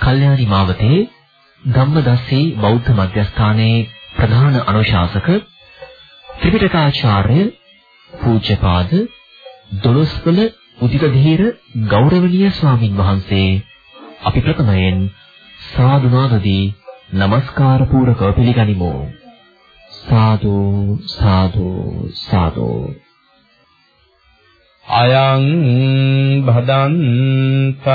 කල්යාණි මාවතේ ධම්මදස්සී බෞද්ධ මධ්‍යස්ථානයේ ප්‍රධාන අනුශාසක ත්‍රිපිටකාචාර්ය පූජ්‍යපාද දොළොස්වල උදිතධීර ගෞරවනීය ස්වාමින් වහන්සේ අපි ප්‍රථමයෙන් සාදුනාදදී নমස්කාර පූරකව පිළිගනිමු. සාදු සාදු සාදු. අයං භදන්තා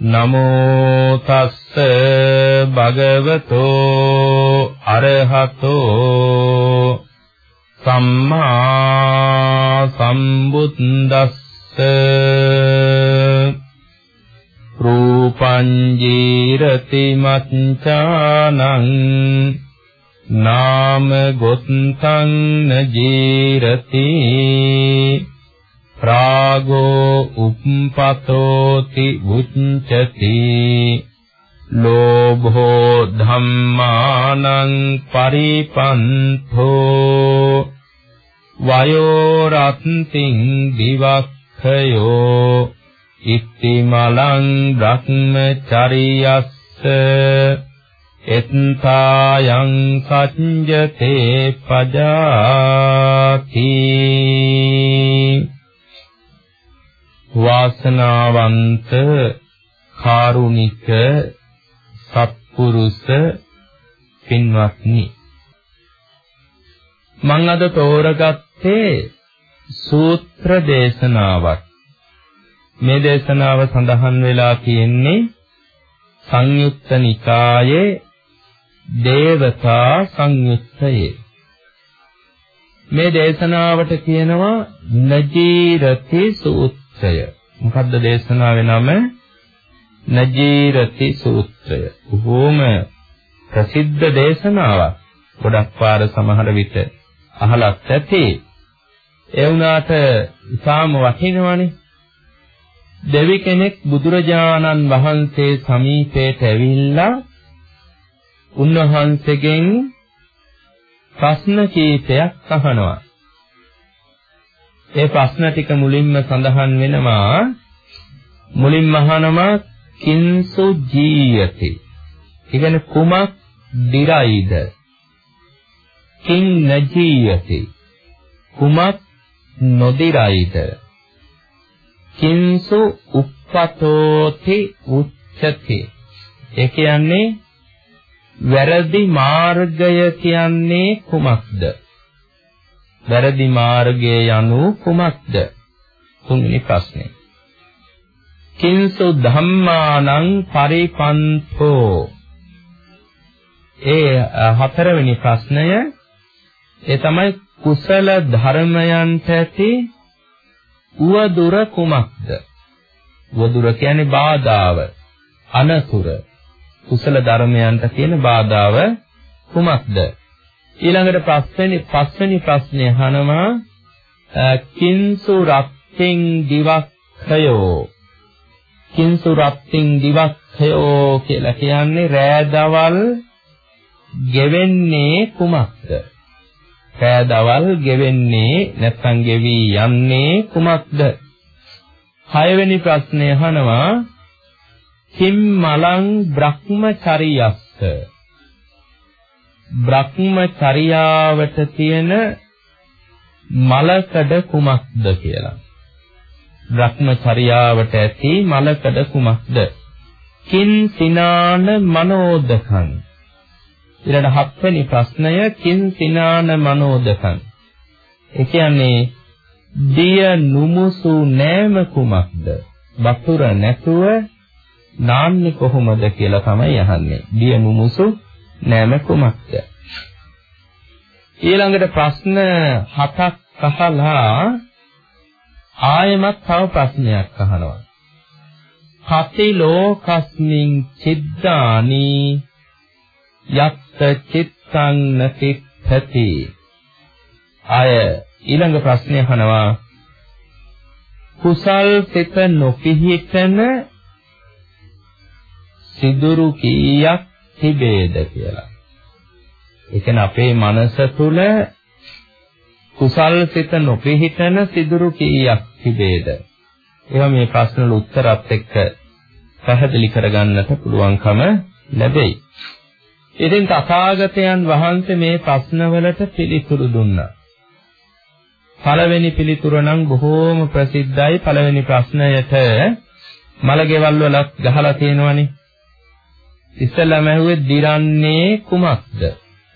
නමෝ තස්ස භගවතෝ අරහතෝ සම්මා සම්බුද්දස්ස රූපං ජීරති මච්ඡානං නාම ගොත්තං නජීරති රාගෝ උප්පතෝති උච්චති ලෝභෝ ධම්මානං පරිපන්තෝ වයෝ රත්තිං දිවක්ඛයෝ ඉත්තිමලං බ්‍රහ්මචරියස්ස එත්තායං සඤ්ජතේ පජාති වාසනාවන්ත කාරුණික සත්පුරුෂ පින්වත්නි. මම අද තෝරගත්තේ සූත්‍ර දේශනාවක්. මේ දේශනාව සඳහන් වෙලා තියෙන්නේ සංයුත්ත නිකායේ දේවතා සංයුත්තයේ. මේ දේශනාවට කියනවා නජීරති සූත්‍රය. මොකද්ද දේශනාවේ නම? නජීරති සූත්‍රය. බොහෝම ප්‍රසිද්ධ දේශනාවක්. ගොඩක් පාර සමහර විට අහලත් ඇති. ඒ වුණාට ඉතාම වටිනවනේ. දෙවි කෙනෙක් බුදුරජාණන් වහන්සේ සමීපයට ඇවිල්ලා උන්වහන්සේගෙන් ප්‍රශ්න කීපයක් අහනවා. ඒ ප්‍රශ්න ටික මුලින්ම සඳහන් වෙනවා මුලින්ම අහනවා කිංසු ජීයති. ඉගෙන කුමක් දිරයිද? කිං නජීයති. කුමක් නොදිරයිද? කිංසු uppatoti උච්චති. ඒ කියන්නේ වැරදි මාර්ගය කියන්නේ කුමක්ද? වැරදි මාර්ගය යනු කුමක්ද? තුන්වෙනි ප්‍රශ්නේ. කිංසු ධම්මානං පරිපන්තෝ ඒ හතරවෙනි ප්‍රශ්නය ඒ තමයි කුසල ධර්මයන්ට ඇති උවදුර කුමක්ද? උවදුර කියන්නේ බාධාව, අනතුර. කුසල ධර්මයන්ට තියෙන බාධාව කුමක්ද? ඊළඟට පස්වෙනි පස්වෙනි ප්‍රශ්නේ අහනවා කිංසු රත්තිං දිවක්ඛයෝ කිංසු රත්තිං දිවක්ඛයෝ කියලා කියන්නේ රෑදවල් ගෙවෙන්නේ කුමක්ද? රෑදවල් ගෙවෙන්නේ නැත්නම් ගෙවි යන්නේ කුමක්ද? හයවෙනි ප්‍රශ්නේ අහනවා කිම් මලං බ්‍රහ්මචරියස්ස බ්‍රහ්මචර්යාවට තියෙන මලකඩ කුමක්ද කියලා. බ්‍රහ්මචර්යාවට ඇති මලකඩ කුමක්ද? කින් සිනාන මනෝදකං. ඊළඟ හත්වෙනි ප්‍රශ්නය කින් සිනාන මනෝදකං. ඒ කියන්නේ දිය නුමුසු නෑම කුමක්ද? වතුර නැතුව නාන්නේ කොහොමද කියලා තමයි අහන්නේ. දිය නුමුසු නෑම කුමක්ද? ඊළඟට ප්‍රශ්න හතක් අහලා ආයෙමත් තව ප්‍රශ්නයක් අහනවා. කති ලෝකස්මින් චිද්දානි යත්ත චිත්තං නතිත්ථති අය ඊළඟ ප්‍රශ්නය අහනවා කුසල් සිත නොපිහිටන සිදුරු කීයක් තිබේද කියලා. ඒ කියන්නේ අපේ මනස තුල කුසල් සිත නොපිහිටන සිදුරු කීයක් තිබේද? ඒවා මේ ප්‍රශ්න වල උත්තරත් එක්ක පැහැදිලි කරගන්නට පුළුවන්කම ලැබෙයි. ඉතින් තථාගතයන් වහන්සේ මේ ප්‍රශ්නවලට පිළිතුරු දුන්නා. පළවෙනි පිළිතුර නම් බොහෝම ප්‍රසිද්ධයි. පළවෙනි ප්‍රශ්නයට මලගෙවල් වලත් ගහලා තියෙනවනේ. ඉස්සෙල්ලාම ඇහුවේ දිරන්නේ කුමක්ද?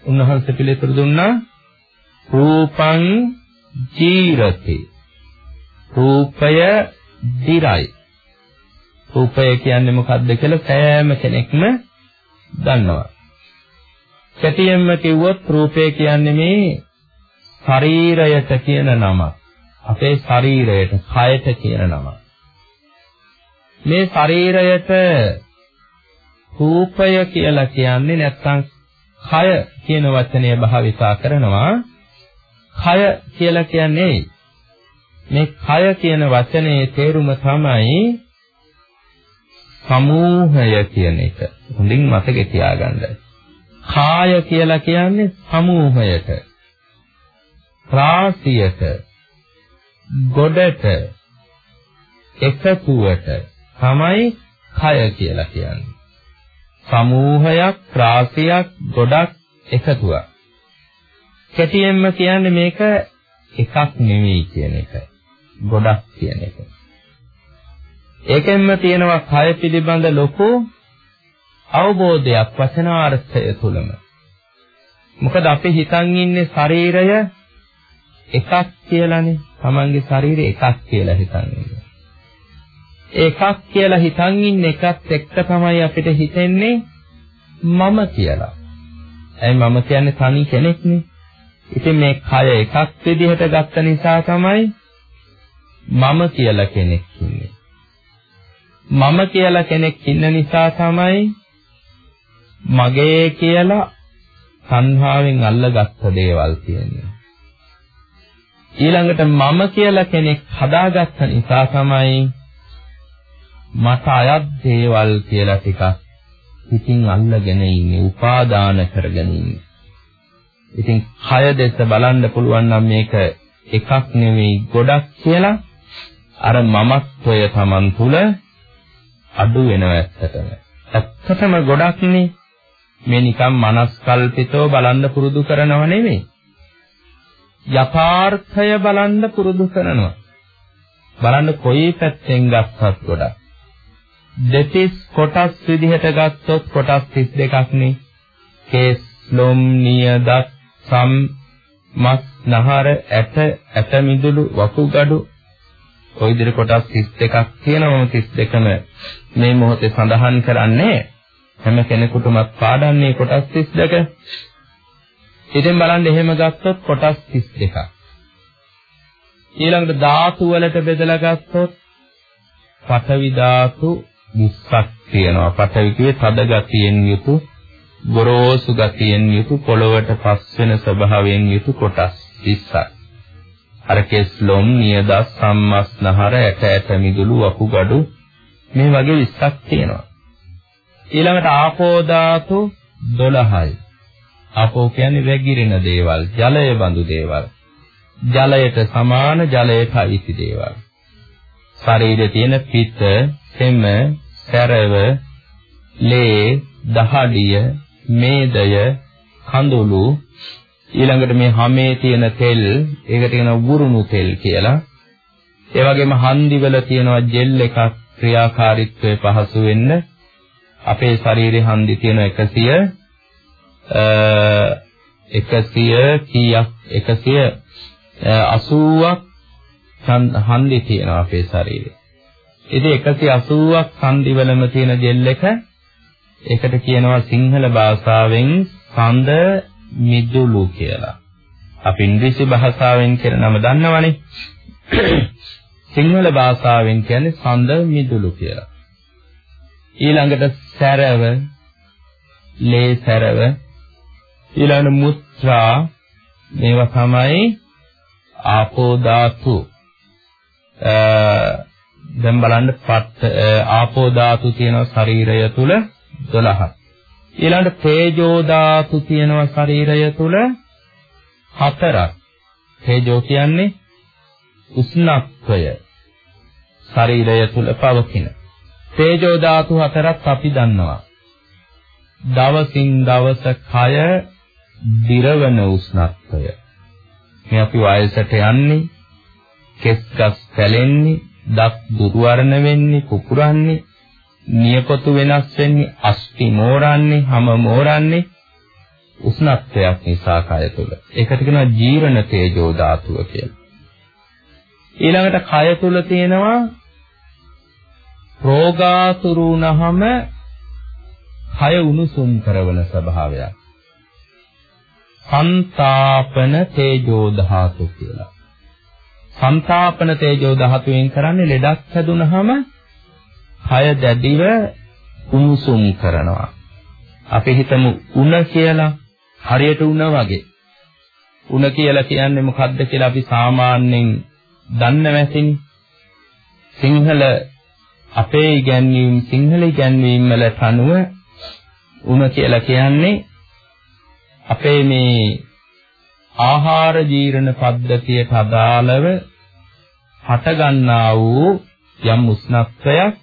උන්වහන්සේ පිළිතුරු දුන්නා රූපං ජීරති. රූපය දිරයි. රූපය කියන්නේ මොකක්ද කියලා සෑම කෙනෙක්ම දන්නවා. කැටියෙන්ම කිව්වොත් රූපය කියන්නේ මේ ශරීරයට කියන නම. අපේ ශරීරයට, කයට කියන නම. මේ ශරීරයට රූපය කියලා කියන්නේ නැත්නම් කය කියන වචනය භාවිතා කරනවා. කය කියලා කියන්නේ මේ කය කියන වචනේ තේරුම තමයි සමූහය කියන එක. හොඳින් මතකේ තියාගන්න. කාය කියලා කියන්නේ සමූහයට. රාශියට. ගොඩට. එකතුවට තමයි කය කියලා කියන්නේ. සමූහයක්, රාශියක්, ගොඩක් එකතුවක්. කෙටියෙන්ම කියන්නේ මේක එකක් නෙවෙයි කියන එක. ගොඩක් කියන එක. ඒකෙන්ම තියෙනවා කය පිළිබඳ ලොකු අවබෝධයක් වචනාර්ථය තුලම. මොකද අපි හිතන් ඉන්නේ ශරීරය එකක් කියලානේ. Tamange ශරීරය එකක් කියලා හිතන් ඉන්නේ. එකක් කියලා හිතන් ඉන්න එකත් එක්ක තමයි අපිට හිතෙන්නේ මම කියලා. ඇයි මම කියන්නේ තනි කෙනෙක්නේ. ඉතින් මේ කය එකක් විදිහට ගත්ත නිසා තමයි මම කියලා කෙනෙක් ඉන්නේ. මම කියලා කෙනෙක් ඉන්න නිසා තමයි මගේ කියලා සංහාවෙන් අල්ලගත්ත දේවල් තියෙන්නේ. ඊළඟට මම කියලා කෙනෙක් හදාගත්ත නිසා තමයි මට අයත් දේවල් කියලා ටිකක් ඉතින් අල්ලගෙන ඉන්නේ උපාදාන කරගෙන ඉන්නේ. ඉතින් කය දෙස බලන්න පුළුවන් නම් මේක එකක් නෙවෙයි ගොඩක් කියලා අර මමත්වය Taman තුල අඩු වෙනවා ඇත්තටම. ඇත්තටම ගොඩක්නේ මේ නිකම් මනස්කල්පිතව බලන්න පුරුදු කරනව නෙමෙයි. යථාර්ථය බලන්න පුරුදු කරනවා. බලන්න කොයි පැත්තෙන් ගත්තත් ගොඩක්. දෙතිස් කොටස් විදිහට ගත්තොත් කොටස් 32ක් නේ. කේස්, ලොම්, නියදත්, සම්, මස්, නහර, ඇට, ඇට මිදුළු, වකුගඩු ඔය විදිහට කොටස් 32ක් තියෙනවා 32ම මේ මොහොතේ සඳහන් කරන්නේ හැම කෙනෙකුටම පාඩන්නේ කොටස් 32. ඉතින් බලන්න එහෙම ගත්තොත් කොටස් 32ක්. ඊළඟට ධාතු වලට බෙදලා ගත්තොත් පඨවි ධාතු 20ක් තියෙනවා. පඨවි කියේ තද ගතියෙන් යුතු, ගොරෝසු ගතියෙන් යුතු, පොළවට පස් වෙන ස්වභාවයෙන් යුතු කොටස් 20ක්. අර කෙස්ලොම්, නියදස්, සම්මස්නහර, ඇට ඇට මිදුළු, වකුගඩු මේ වගේ 20ක් තියෙනවා. ඊළඟට ආපෝ ධාතු 12යි. ආපෝ කියන්නේ වැగిරෙන දේවල්, ජලය බඳු දේවල්. ජලයට සමාන ජලයට අයිති දේවල්. ශරීරයේ තියෙන පිත, සෙම, සැරව, ලේ, දහඩිය, මේදය, කඳුළු ඊළඟට මේ හැමේ තියෙන තෙල් ඒකට කියනවා වුරුණු තෙල් කියලා. ඒ වගේම හන්දිවල තියෙනවා ජෙල් එකක් ක්‍රියාකාරීත්වය පහසු වෙන්න අපේ ශරීරයේ හන්දි තියෙන 100 100 කීයක් 180ක් හන්දි තියෙනවා අපේ ශරීරේ. ඉතින් 180ක් සංදිවලම තියෙන ජෙල් එක ඒකට කියනවා සිංහල භාෂාවෙන් සඳ මිදුළු කියලා. අපි ඉංග්‍රීසි භාෂාවෙන් කියන නම දන්නවනේ. සිංහල භාෂාවෙන් කියන්නේ සඳ මිදුළු කියලා. ඊළඟට සැරව ලේ සැරව ඊළඟ මුත්‍රා මේවා තමයි ආපෝ ධාතු දැන් බලන්න පත් ආපෝ ධාතු තියෙනවා ශරීරය තුල 12ක් ඊළඟට තේජෝ ධාතු තියෙනවා ශරීරය තුල හතරක්. තේජෝ කියන්නේ උෂ්ණත්වය. ශරීරය තුල පවතින. තේජෝ ධාතු හතරක් අපි දන්නවා. දවසින් දවස කය දිරවන උෂ්ණත්වය. මේ අපි වයසට යන්නේ කෙස් ගස් පැලෙන්නේ දත් දුර්වර්ණ වෙන්නේ කුකුරන්නේ නියපොතු වෙනස් වෙන්නේ අස්ති මෝරන්නේ හැම මෝරන්නේ උෂ්ණත්වයක් නිසා කය තුල. ඒකට කියනවා ජීවන තේජෝ ධාතුව කියලා. ඊළඟට කය තුල තියෙනවා රෝගාතුරු වුණාම කය උණුසුම් කරන ස්වභාවයක්. සංතාපන තේජෝ ධාතු කියලා. සංතාපන තේජෝ ධාතුවෙන් කරන්නේ ලෙඩක් හැදුනහම කය දැඩිව උණුසුම් කරනවා. අපි හිතමු උණ කියලා හරියට උණ වගේ. උණ කියලා කියන්නේ මොකද්ද කියලා අපි සාමාන්‍යයෙන් දන්න නැතිනේ. සිංහල අපේ ඉගැන්වීම් සිංහල ඉගැන්වීම් වලට අනුව උණ කියලා කියන්නේ අපේ මේ ආහාර ජීර්ණ පද්ධතියට අදාළව හටගන්නා වූ යම් උෂ්ණත්වයක්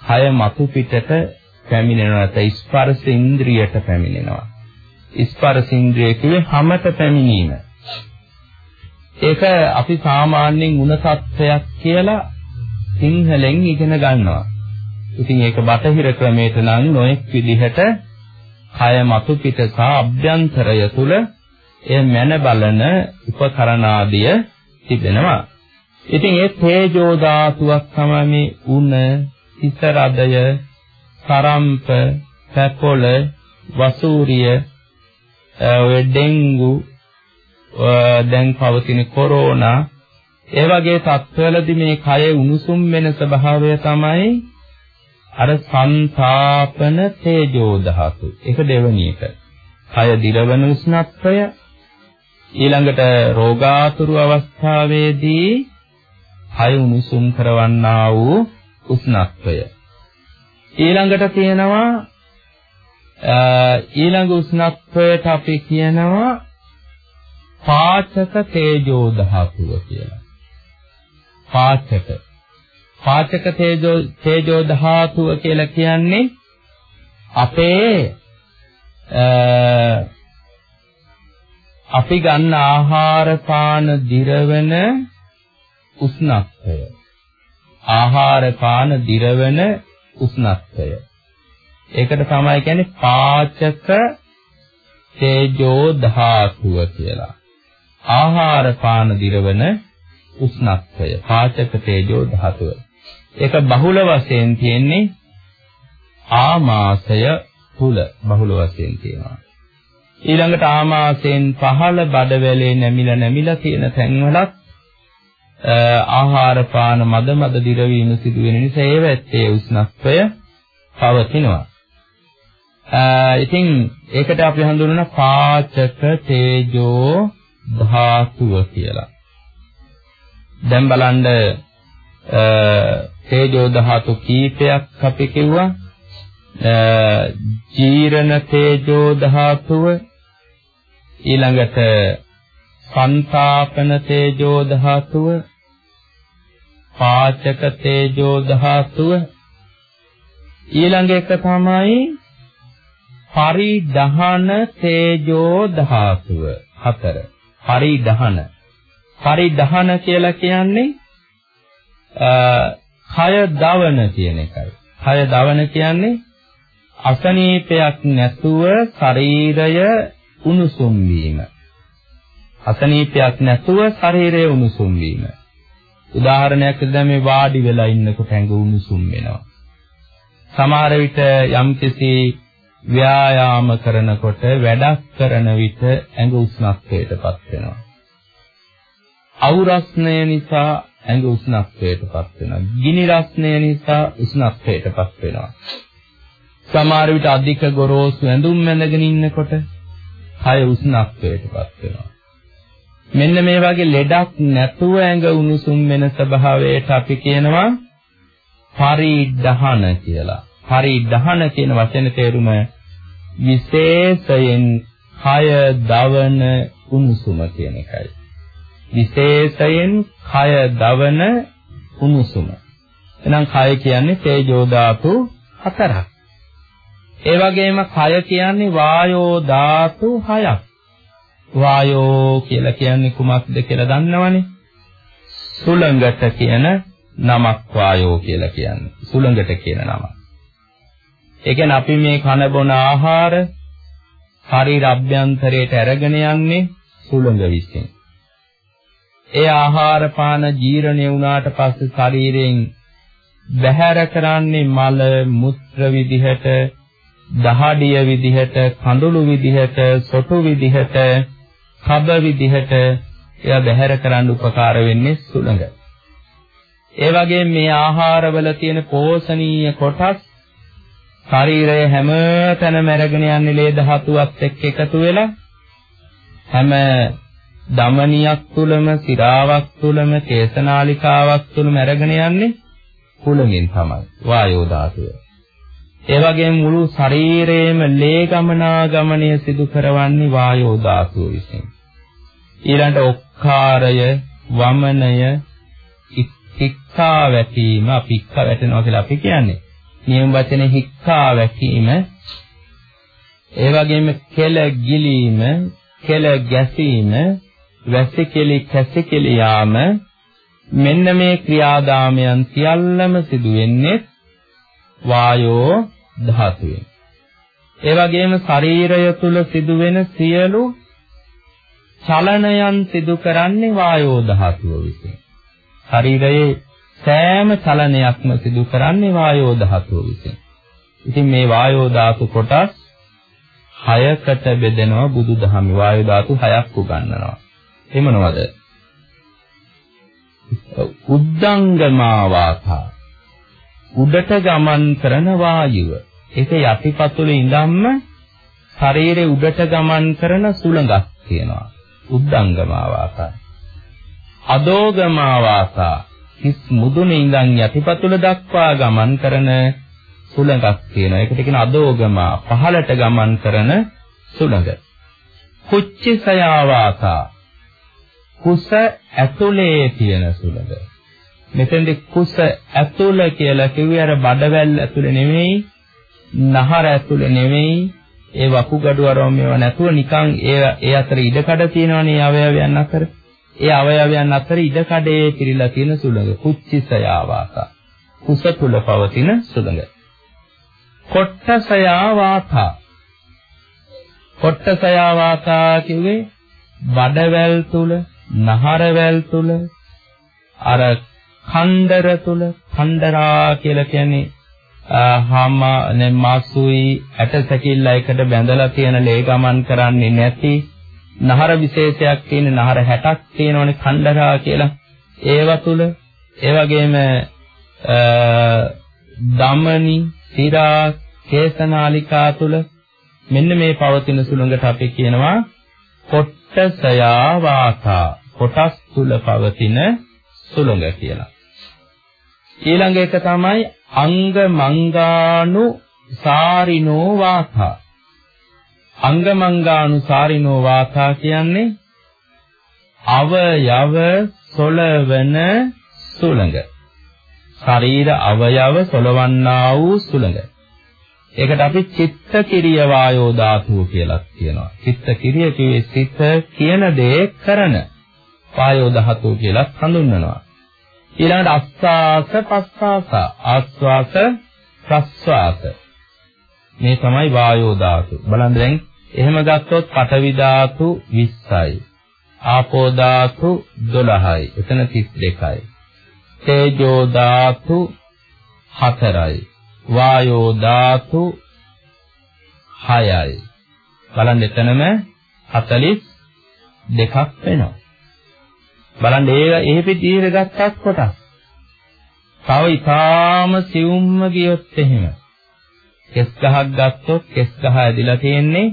කය මතු පිටට පැමිණෙනවා. නැත්නම් ස්පර්ශ ඉන්ද්‍රියට පැමිණෙනවා. ස්පර්ශ ඉන්ද්‍රිය කියේ හැමත පැමිණීම. ඒක අපි සාමාන්‍යයෙන් ಗುಣ සත්‍යයක් කියලා සිංහලෙන් ඉගෙන ගන්නවා. ඉතින් ඒක බටහිර ක්‍රමයට නම් නොඑක් විදිහට කය මතු පිට සහ අභ්‍යන්තරය තුල එය මැන බලන උපකරණාදිය තිබෙනවා. ඉතින් ඒ තේජෝ ධාතුවක් තමයි මේ උණ, හිසරදය, සරම්ප, පැපොළ, වසූරිය, ඔය ඩෙන්ගු, දැන් පවතින කොරෝනා ඒ වගේ තත්ත්වවලදී මේ කය උණුසුම් වෙන ස්වභාවය තමයි අර සංතාපන තේජෝ ධාතු. ඒක දෙවෙනි එක. කය දිරවන උෂ්ණත්වය ඊළඟට රෝගාතුරු අවස්ථාවේදී කය උණුසුම් කරවන්නා වූ උෂ්ණත්වය. ඊළඟට තියෙනවා ඊළඟ උෂ්ණත්වයට අපි කියනවා පාචක තේජෝ ධාතුව කියලා. පාචක පාචක තේජෝ තේජෝ ධාතුව කියලා කියන්නේ අපේ අපි ගන්න ආහාර පාන දිරවන උෂ්ණත්වය. ආහාර පාන දිරවන උෂ්ණත්වය. ඒකට තමයි කියන්නේ පාචක තේජෝ ධාතුව කියලා. ආහාර පාන දිරවන උෂ්ණත්වය. පාචක තේජෝ ධාතුව. ඒක බහුල වශයෙන් තියෙන්නේ ආමාශය තුල බහුල වශයෙන් තියෙනවා. ඊළඟට ආමාශයෙන් පහළ බඩවැලේ නැමිලා නැමිලා තියෙන තැන්වලත් ආහාර පාන මද මද දිරවීම සිදු වෙන නිසා ඒ වැත්තේ උෂ්ණත්වය පවතිනවා. ඉතින් ඒකට අපි හඳුන්වන පාචක තේජෝ ධාතුව කියලා. දැන් බලන්න තේජෝ ධාතු කීපයක් අපි කිව්වා ජීරණ තේජෝ ධාතුව ඊළඟට සංතාපන තේජෝ ධාතුව පාචක තේජෝ ධාතුව. ඊළඟ එක තමයි පරිදහන තේජෝ ධාතුව හතර. පරිදහන පරිදහන කියලා කියන්නේ කය දවන කියන එකයි. කය දවන කියන්නේ අසනීපයක් නැතුව ශරීරය උණුසුම් වීම. අසනීපයක් නැතුව ශරීරය උණුසුම් වීම. උදාහරණයක් දැන් මේ වාඩි වෙලා ඉන්නකොට ඇඟ උණුසුම් වෙනවා. සමහර විට යම්කිසි ව්‍යායාම කරනකොට වැඩක් කරන විට ඇඟ උෂ්ණත්වයටපත් වෙනවා. අවුරස්නය නිසා ඇඟ උෂ්ණත්වයටපත් වෙනවා. ගිනි රස්නය නිසා උෂ්ණත්වයටපත් වෙනවා. සමහර විට අධික ගොරෝසු ඇඳුම් මැදගෙන ඉන්නකොට කය උෂ්ණත්වයටපත් වෙනවා. මෙන්න මේ වගේ ලෙඩක් නැතුව ඇඟ උණුසුම් වෙන ස්වභාවයට අපි කියනවා පරිඩහන කියලා. පරිඩහන කියන වචන තේරුම විශේෂයෙන් කය දවන උණුසුම කියන එකයි. විශේෂයෙන් කය දවන උණුසුම. එහෙනම් කය කියන්නේ තේජෝ ධාතු හතරක්. ඒ වගේම කය කියන්නේ වායෝ ධාතු හයක්. වායෝ කියලා කියන්නේ කුමක්ද කියලා දන්නවනේ. සුළඟට කියන නමක් වායෝ කියලා කියන්නේ. සුළඟට කියන නම. ඒ කියන්නේ අපි මේ කන බොන ආහාර ශරීර අභ්‍යන්තරයට අරගෙන යන්නේ සුළඟ විසින්. ඒ ආහාර පාන ජීර්ණය වුණාට පස්සේ ශරීරයෙන් බැහැර කරන්නේ මල මුත්‍ර විදිහට දහඩිය විදිහට කඳුළු විදිහට සොටු විදිහට කබ විදිහට එයා බැහැර කරන්න උපකාර වෙන්නේ සුළඟ. ඒ වගේම මේ ආහාරවල තියෙන පෝෂණීය කොටස් ශරීරය හැම තැනම අරගෙන යන්නේ ලේ ධාතුවත් එක්ක එකතු වෙලා හැම දමනියක් තුලම සිරාවක් තුලම කේසනාලිකාවක් තුලම අරගෙන යන්නේ කුලමින් තමයි වායෝ ධාතුව. ඒ වගේම මුළු ශරීරයේම ලේ ගමනාගමනය සිදු කරවන්නේ වායෝ ධාතුව විසින්. ඊළඟ ඔක්කාරය, වමනය, හික්කා වැටීම, අපි හික්කා වැටෙනවා කියලා අපි කියන්නේ. නියම වචනේ හික්කා වැටීම. ඒ වගේම කෙල ගිලීම, කෙල ගැසීම, වැසිකිලි කැසිකිලි යාම මෙන්න මේ ක්‍රියාදාමයන් සියල්ලම සිදු වෙන්නේ වායෝ ධාතුවෙන්. ඒ වගේම ශරීරය තුල සිදුවෙන සියලු චලනයන් සිදු කරන්නේ වායෝ ධාතුව විසින්. ශරීරයේ සෑම චලනයක්ම සිදු කරන්නේ වායෝ ධාතුව විසින්. ඉතින් මේ වායෝ ධාතු කොටස් හයකට බෙදෙනවා බුදුදහමේ වායෝ ධාතු හයක් උගන්වනවා. ඒ මොනවද? උද්දංගමා වාතා උඩට ගමන් කරන වායුව. ඒක යටිපතුලේ ඉඳන්ම ශරීරේ උඩට ගමන් කරන සුළඟක් තියෙනවා. උද්දංගමා වාතා. අදෝගමා වාතා හිස් මුදුනේ ඉඳන් යටිපතුල දක්වා ගමන් කරන සුළඟක් තියෙනවා. ඒකට කියන අදෝගමා පහළට ගමන් කරන සුළඟ. කුච්චසයා වාතා කුස ඇතුලේ තියෙන සුළඟ. මෙතෙන්දි කුස ඇතුළ කියලා කිව්වේ අර බඩවැල් ඇතුළේ නෙමෙයි, නහර ඇතුළේ නෙමෙයි, ඒ වකුගඩු අරම මේවා නැතුව නිකන් ඒ ඒ අතර ඉඩකඩ තියෙනවනේ අවයවයන් අතර. ඒ අවයවයන් අතර ඉඩකඩේ පිරීලා තියෙන සුළඟ කුච්චිසයාවාක. කුස තුල පවතින සුළඟ. කොට්ටසයාවාතා. කොට්ටසයාවාතා කිව්වේ බඩවැල් තුල, නහරවැල් තුල අර කණ්ඩර තුල කණ්ඩරා කියලා කියන්නේ හාම මාසුයි ඇට සැකිල්ල එකට බැඳලා තියෙන ලේ ගමන් කරන්නේ නැති. නහර විශේෂයක් තියෙන නහර 60ක් තියෙනවනේ කණ්ඩරා කියලා. ඒව තුල ඒ වගේම දමනි සිරා කේසනාලිකා තුල මෙන්න මේ පවතින සුළඟට අපි කියනවා කොට්ටසයා වාසා කොටස් තුල පවතින සුළඟ කියලා. ඊළඟ එක තමයි අංග මංගානු සාරිනෝ වාතා. අංග මංගානු සාරිනෝ වාතා කියන්නේ අවයව සොලවන සුළඟ. ශරීර අවයව සොලවන්නා වූ සුළඟ. ඒකට අපි චිත්ත කිරිය වායෝ ධාතුව කියලා කියනවා. චිත්ත කිරිය කියේ සිත කියන දේ කරන වායෝ ධාතුව කියලා හඳුන්වනවා. ඊළඟට අස්වාස පස්වාස ආස්වාස ප්‍රස්වාස මේ තමයි වායෝ ධාතු. බලන්න දැන් එහෙම ගත්තොත් පඨවි ධාතු 20යි. ආපෝ ධාතු 12යි. එතන 32යි. තේජෝ ධාතු 4යි. වායෝ ධාතු 6යි. බලන්න එතනම 42ක් වෙනවා. බලන්න ඒ ඒ පිටියේ ගත්තත් කොටස්. තව ඊටාම සියුම්ම ගියොත් එහෙම. කෙස් ගහක් ගත්තොත් කෙස් ගහ ඇදිලා තියෙන්නේ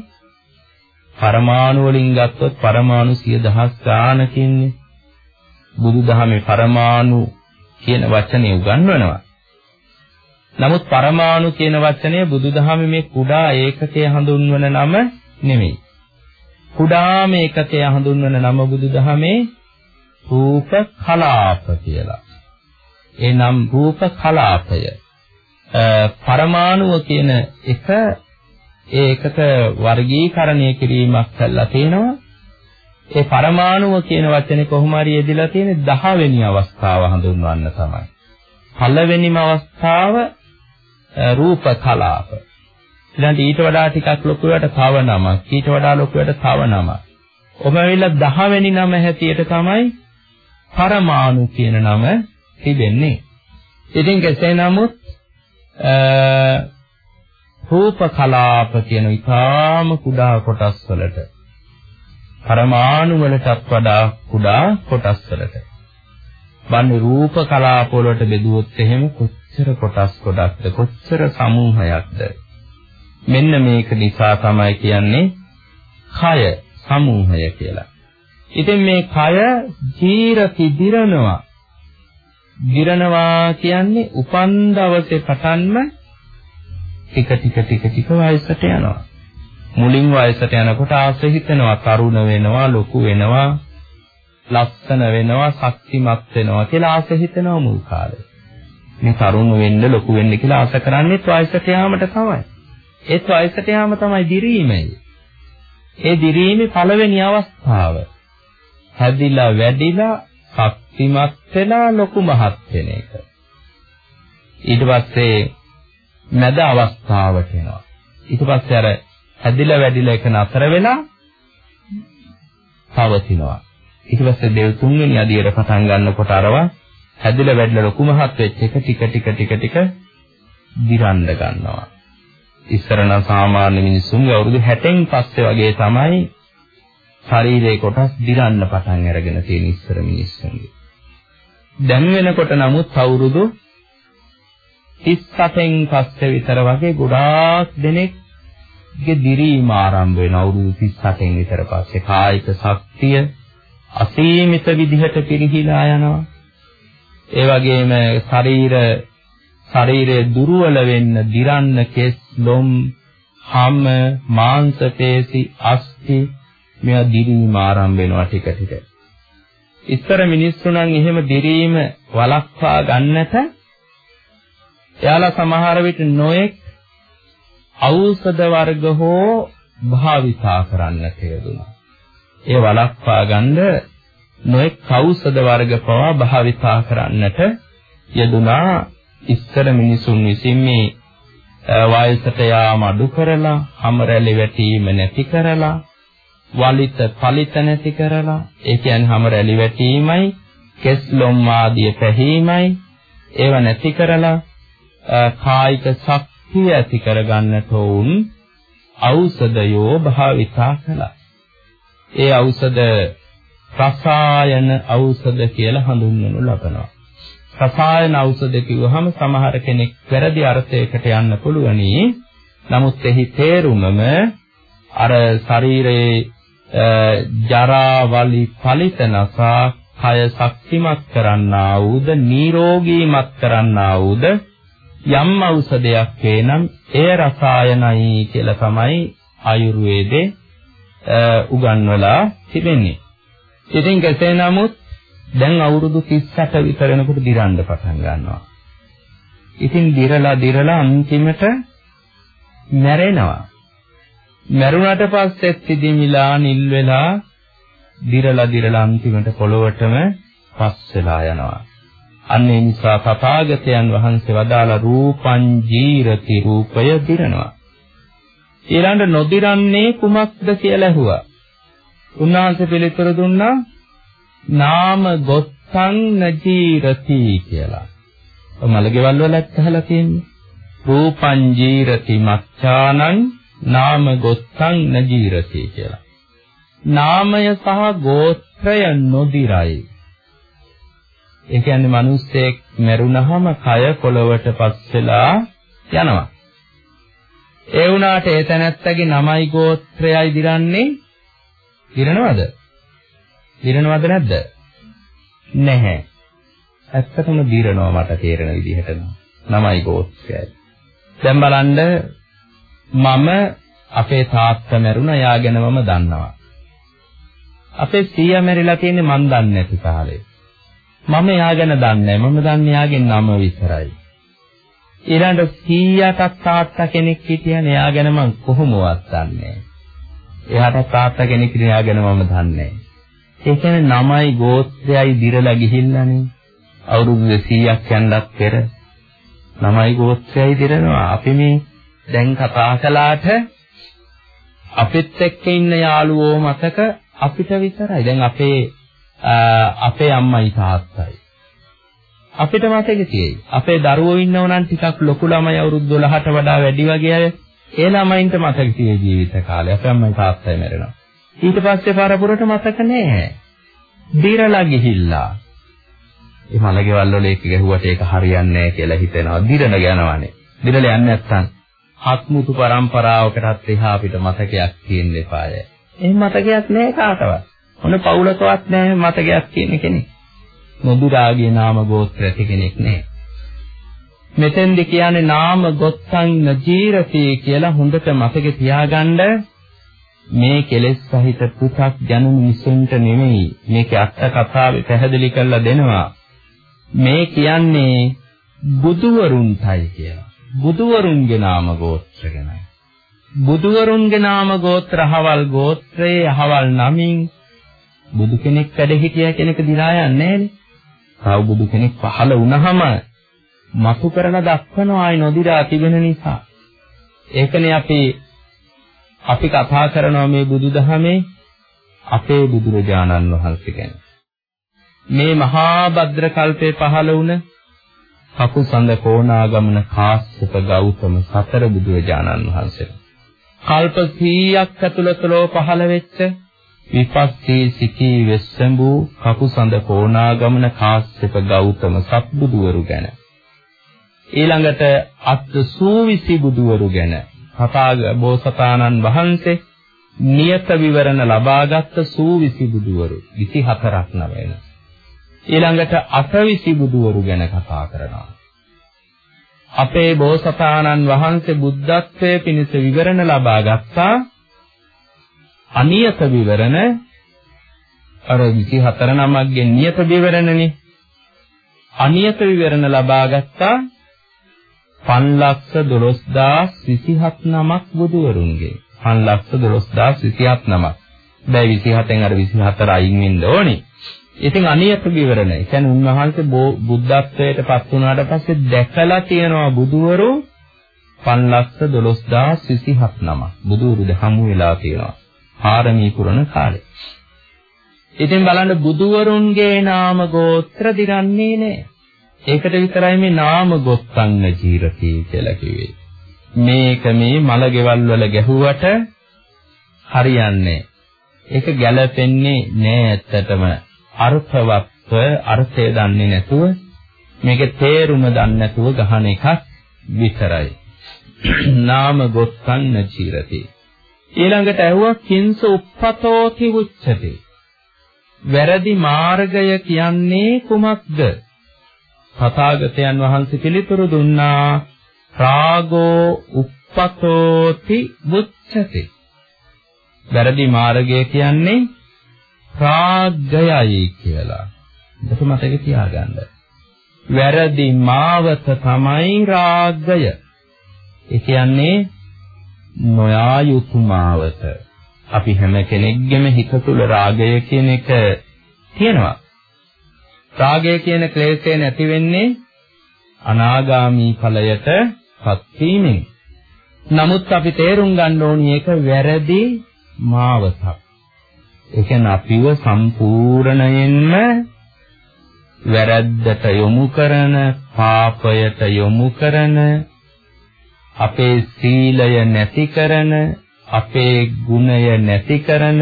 පරමාණු වලින් ගත්තොත් පරමාණු 10000 ගානකින්නේ. බුදුදහමේ පරමාණු කියන වචනේ උගන්වනවා. නමුත් පරමාණු කියන වචනය බුදුදහමේ මේ කුඩා ඒකකය හඳුන්වන නම නෙමෙයි. කුඩාම ඒකකය හඳුන්වන නම බුදුදහමේ රූප කලාප කියලා. ඒ නම් රූප කලාපය. පරමාණුව කියන එක ඒ එකක වර්ගීකරණය කිරීමක් කළා තියෙනවා. ඒ පරමාණුව කියන වචනේ කොහොම හරි යෙදিলা තියෙන්නේ 10 වෙනි අවස්ථාව හඳුන්වන්න තමයි. පළවෙනිම අවස්ථාව රූප කලාප. ඊළඟට ඊට වඩා ටිකක් ලොකුවට තව නමක්. ඊට වඩා ලොකුවට තව නමක්. ඔබ ඇවිල්ලා 10 වෙනි නම හැටියට තමයි පරමාණු කියන නම තිබෙන්නේ. ඉතින් කෙසේ නමුත් රූප කලාප කියන ඊටාම කුඩා කොටස් වලට පරමාණු වලටත් වඩා කුඩා කොටස් වලට බන්නේ රූප කලාප වලට බෙදුවොත් එහෙම කොච්චර කොටස් ගොඩක්ද කොච්චර සමූහයක්ද මෙන්න මේක නිසා තමයි කියන්නේ කය සමූහය කියලා. ඉතින් මේ කය ජීරති දිරනවා. දිරනවා කියන්නේ උපන් දවසේ පටන්ම ටික ටික ටික ටික වයසට යනවා. මුලින් වයසට යනකොට ආස හිතෙනවා තරුණ වෙනවා ලොකු වෙනවා ලස්සන වෙනවා ශක්තිමත් වෙනවා කියලා ආස හිතෙනවා මුල් කාලේ. මේ තරුණ වෙන්න ලොකු වෙන්න කියලා ආස කරන්නේ වයසට යාමට තමයි. ඒත් වයසට යාම තමයි දිරීමයි. ඒ දිරීමේ පළවෙනි අවස්ථාව. හැදිලා වැඩිලා ශක්තිමත් වෙලා ලොකු මහත් වෙන එක. ඊට පස්සේ මැද අවස්ථාවට එනවා. ඊට පස්සේ අර හැදිලා වැඩිලා එක නතර වෙලා පවතිනවා. ඊට පස්සේ දෙව් තුන්වෙනි අදියට පටන් ගන්නකොට අරවා හැදිලා වැඩිලා ලොකු මහත් වෙච්ච එක ටික ටික ටික ටික දිරන්න ගන්නවා. ඉස්සර නම් සාමාන්‍ය මිනිස්සුන්ගේ අවුරුදු 60න් පස්සේ වගේ තමයි ශරීරයේ කොටස් දිරන්න පටන් අරගෙන තියෙන ඉස්සර මිනිස්සුන්ගේ. දැන් වෙනකොට නමුත් අවුරුදු 38න් පස්සේ විතර වගේ ගොඩාක් දෙනෙක්ගේ දිරීම ආරම්භ වෙන අවුරුදු 38න් විතර පස්සේ කායික ශක්තිය අසීමිත විදිහට පිරිහිලා යනවා. ඒ වගේම ශරීර ශරීරය දුර්වල වෙන්න, දිරන්න, කෙස්, ලොම්, හම, මාංශ පේශි, අස්ථි මේවා දිරීම ආරම්භ වෙනවා ටික ටික. ඉස්සර මිනිස්සු නම් එහෙම දිරීම වළක්වා ගන්නට එයාලා සමහර විට නොඑක් ඖෂධ වර්ග හෝ භාවිතා කරන්නට යෙදුණා. ඒ වළක්වා ගන්න නොඑක් ඖෂධ වර්ග පවා භාවිතා කරන්නට යෙදුණා ඉස්සර මිනිසුන් විසින් මේ වයසට යාම අඩු කරලා, හැම රැලි වැටීම නැති කරලා, වලිත පලිත නැති කරලා, ඒ කියන්නේ හැම රැලි වැටීමයි, කෙස් ලොම් ආදී පැහිමයි, ඒව නැති කරලා කායික ශක්තිය ඇති කරගන්නට උන් ඖෂධයෝ භාවිතා කළා. ඒ ඖෂධ රසායන ඖෂධ කියලා හඳුන්වනු ලබනවා. රසායන ඖෂධ කිව්වහම සමහර කෙනෙක් වැරදි අර්ථයකට යන්න පුළුවනි. නමුත් එහි තේරුමම අර ශරීරයේ ජරා වලි පලිතනසා කය ශක්තිමත් කරන්නා වූද නිරෝගීමත් කරන්නා වූද යම් ඖෂධයක් වේනම් එය රසායනයි කියලා තමයි ආයුර්වේදේ උගන්වලා තිබෙන්නේ. ඉතින් කෙසේ නමුත් දැන් අවුරුදු 38 විතර වෙනකොට දිරන්න පටන් ගන්නවා. ඉතින් දිරලා දිරලා අන්තිමට මැරෙනවා. මැරුණට පස්සෙත් ඉදිමිලා නිල් වෙලා දිරලා දිරලා අන්තිමට පොළොවටම පස් වෙලා යනවා. අන්න ඒ නිසා තථාගතයන් වහන්සේ වදාලා රූපං ජීරති රූපය දිරනවා. ඊළඟ නොදිරන්නේ කුමක්ද කියලා ඇහුවා. උන්වහන්සේ පිළිතුරු දුන්නා නාම ගොත්තං නජීරති කියලා. ඔය මලගෙවල් වලත් අහලා තියෙන්නේ. රූපං ජීරති මච්ඡානං නාම ගොත්තං නජීරති කියලා. නාමය සහ ගෝත්‍රය නොදිරයි. ඒ කියන්නේ මිනිස්සෙක් මැරුණහම කය පොළවට පස් වෙලා යනවා. ඒ වුණාට ඒ තැනැත්තගේ නමයි ගෝත්‍රයයි දිරන්නේ දිරනවද? දිරනවද නැද්ද? නැහැ. ඇත්තටම දිරනවා මට තේරෙන විදිහට නමයි ගෝත්‍රයයි. දැන් බලන්න මම අපේ තාත්තා මැරුණා යා ගැන මම දන්නවා. අපේ සීයා මැරිලා තියෙන්නේ මන් දන්නේ නැති කාලේ. මම යා ගැන දන්නේ මම දන්නේ යාගේ නම විතරයි. ඊළඟ සීයාට තාත්තා කෙනෙක් හිටියනේ. යා ගැන මම කොහොමවත් දන්නේ එයාට තාත්තා කෙනෙක් හිටියා ගැන මම දන්නේ ඒ කියන්නේ නමයි ගෝත්‍රයයි දිරලා ගිහිල්ලානේ. අවුරුදු 200ක් යන්නත් පෙර නමයි ගෝත්‍රයයි දිරනවා. අපි මේ දැන් කතා කළාට අපිත් එක්ක ඉන්න යාළුවෝ මතක අපිට විතරයි. දැන් අපේ අපේ අම්මයි තාත්තයි. අපිට මතක තියෙයි. අපේ දරුවෝ ඉන්නව නම් ටිකක් ලොකු ළමයි අවුරුදු 12ට වඩා වැඩි වගේ අය ඒ ළමයින්ට මතක තියෙයි ජීවිත කාලේ. අපේ අම්මයි තාත්තයි මැරෙනවා. ඊට පස්සේ පරපුරට මතක නෑ. දිරලා ගිහිල්ලා. ඒ මලකෙවල් වල එක ගැහුවට ඒක හරියන්නේ නෑ කියලා හිතෙනවා. දිරන යනවනේ. දිරලා යන්නේ නැත්තම් හත්මුතු પરම්පරාවකටත් එහා අපිට මතකයක් තියෙන්න එපාය. එහෙම මතකයක් නැහැ කාටවත්. මොන පවුලකවත් නැහැ මතකයක් තියෙන කෙනෙක්. මොදුරාගේ නාම ගෝත්‍ර ඇති කෙනෙක් නැහැ. මෙතෙන්ද කියන්නේ නාම ගොත්සං ජීරතේ කියලා හොඳට මතකේ තියාගන්න මේ කෙලෙස් සහිත පුතක් ජනු මිනිසුන්ට නෙමෙයි මේකේ අට කතාවේ පැහැදිලි කරලා දෙනවා මේ කියන්නේ බුදුවරුන්ටයි කියලා බුදුවරුන්ගේ නාම ගෝත්‍ර ගැනයි බුදුවරුන්ගේ නාම ගෝත්‍ර අහවල් ගෝත්‍රයේ අහවල් නමින් බුදු කෙනෙක් වැඩ හිටියා කෙනෙක් දිලා යන්නේ නැහැනේ. තව බුදු කෙනෙක් පහළ වුණාම මතු කරලා දක්වනවා ආයි නොදිරා තිබෙන නිසා. ඒකනේ අපි අපි කතා කරනවා මේ බුදුදහමේ අපේ බුදුරජාණන් වහන්සේ ගැන. මේ මහා භද්‍ර කල්පේ පහළ වුණ කකුසඳ කොණාගමන කාශ්‍යප ගෞතම සතර බුදුරජාණන් වහන්සේ. කල්ප 100ක් ඇතුළත ලෝ පහළ වෙච්ච විපස්සී සිකී වෙස්සඹු කකුසඳ කොණාගමන කාශ්‍යප ගෞතම සත්බුදුවරු ගැන ඊළඟට අත් සූවිසි බුදුවරු ගැන කතාග බෝසතාණන් වහන්සේ නියත විවරණ ලබාගත් සූවිසි බුදුවරු 24ක් නවෙන ඊළඟට අටවිසි බුදුවරු ගැන කතා කරනවා. අපේ බෝසතාණන් වහන්සේ බුද්ධත්වයේ පිණිස විවරණ ලබා ගත්තා. අනියත විවරණ අර 24 නමක්ගේ නියත විවරණනේ. අනියත විවරණ ලබා ගත්තා. 512027 නමක් බුදුවරුන්ගේ. 512027 නමක්. දැන් 27න් අර 24 අයින් වෙන්න ඕනේ. ඉතින් අනියත විවරණ. ඒ කියන්නේ උන්වහන්සේ බුද්ධත්වයට පත් වුණාට පස්සේ දැකලා තියෙනවා බුදුවරු 512027 නම. බුදුරුද හමු වෙලා තියෙනවා. පාරමී පුරණ කාලේ. ඉතින් බලන්න බුදුවරුන්ගේ නාම ගෝත්‍ර දිරන්නේ නැහැ. ඒකට විතරයි මේ නාම ගොත්තන්න ජීරති කියලා කිව්වේ. මේක මේ මල ගෙවල් වල ගැහුවට හරියන්නේ. ඒක ගැළපෙන්නේ නෑ ඇත්තටම. අර්ථවත්ව අර්ථය දන්නේ නැතුව මේකේ තේරුම දන්නේ නැතුව ගහන එකක් විතරයි. නාම ගොත්තං නචිරති. ඊළඟට ඇහුවා කිංස උප්පතෝති උච්චති. වැරදි මාර්ගය කියන්නේ කුමක්ද? තථාගතයන් වහන්සේ පිළිතුරු දුන්නා රාගෝ උප්පතෝති උච්චති. වැරදි මාර්ගය කියන්නේ රාගයයි කියලා. ඒක මතක තියාගන්න. වැරදි මාවත තමයි රාගය. ඒ කියන්නේ නොයා යුතු මාවත. අපි හැම කෙනෙක්ගෙම හිත තුළ රාගය කියන එක තියෙනවා. රාගය කියන ක්ලේශය නැති වෙන්නේ අනාගාමී ඵලයට පත් වීමෙන්. නමුත් අපි තේරුම් ගන්න ඕනි ඒක වැරදි මාවතක්. ඒ කියන්නේ අපිව සම්පූර්ණයෙන්ම වැරද්දට යොමු කරන, පාපයට යොමු කරන, අපේ සීලය නැති කරන, අපේ ගුණය නැති කරන,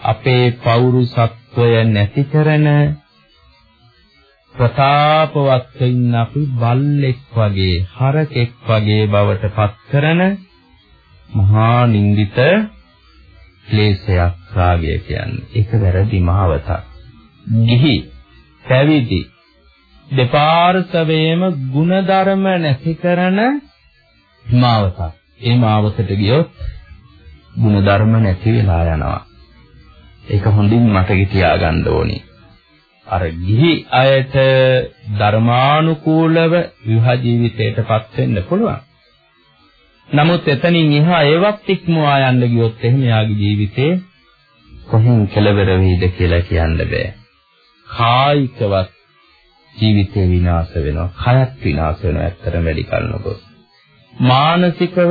අපේ පෞරුසත්වය නැති කරන ප්‍රතාපවත් වෙන්න අපි බල්ලෙක් වගේ හරකෙක් වගේ බවට පත් කරන මහා නින්දිත ක්ලේශයක් රාගය කියන්නේ. ඒක වැරදි මහවතක්. ගිහි පැවිදි දෙපාර්ශවයේම ಗುಣධර්ම නැති කරන මාවතක්. ඒ මාවතට ගියොත් ಗುಣධර්ම නැති වෙලා යනවා. ඒක හොඳින් මතක තියාගන්න ඕනි. අර ගිහි අයට ධර්මානුකූලව විවාහ ජීවිතයටපත් වෙන්න පුළුවන්. නමුත් එතනින් එහා ඒවත් ඉක්මවා යන්න ගියොත් එහෙම යාගේ ජීවිතේ කොහෙන් කෙලවර වෙයිද කියලා කියන්න බෑ. කායිකවත් ජීවිතේ විනාශ වෙනවා. කයත් විනාශ වෙනවා. ඇත්තටම වැඩි කලනකොට. මානසිකව